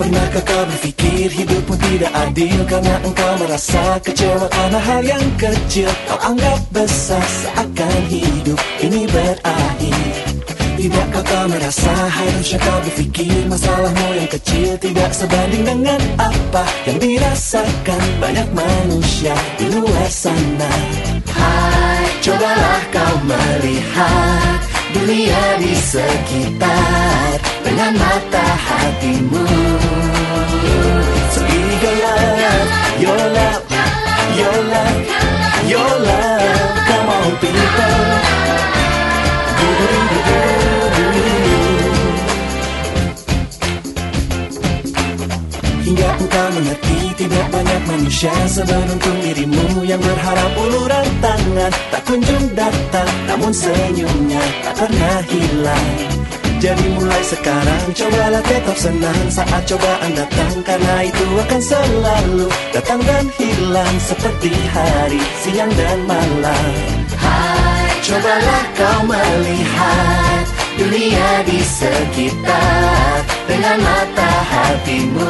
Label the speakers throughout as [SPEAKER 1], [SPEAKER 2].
[SPEAKER 1] Pernahkah kau berpikir hidupmu tidak adil Karena engkau merasa kecewa karena hal yang kecil? Kau anggap besar seakan hidup ini berakhir. Tidakkah kau merasa harusnya kau berpikir Masalahmu yang kecil tidak sebanding dengan apa Yang dirasakan? Banyak manusia di luar sana. Hai, cobalah kau melihat dunia di sekitar dengan mata hatimu. People. Hingga engkau mengerti tidak banyak manusia seberuntung dirimu Yang berharap uluran tangan. Tak kunjung datang Namun senyumnya tak pernah hilang. Jadi mulai sekarang cobalah tetap senang. Saat cobaan datang karena itu akan selalu Datang dan hilang. Seperti hari, siang dan malam cobalah kau melihat dunia di sekitar dengan mata hatimu.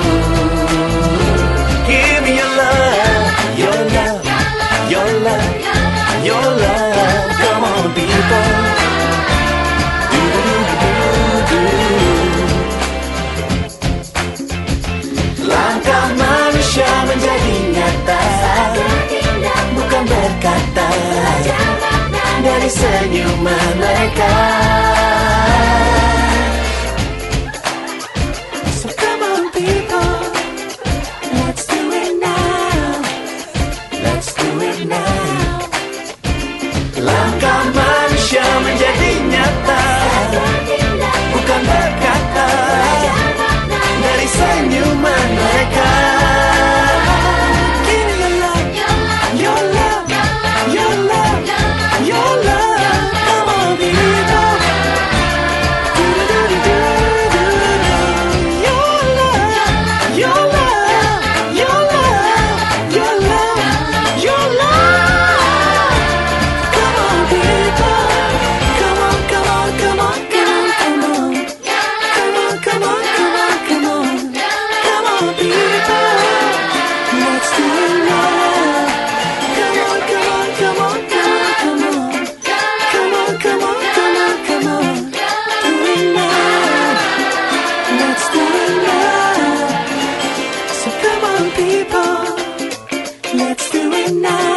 [SPEAKER 1] people. Let's do it now.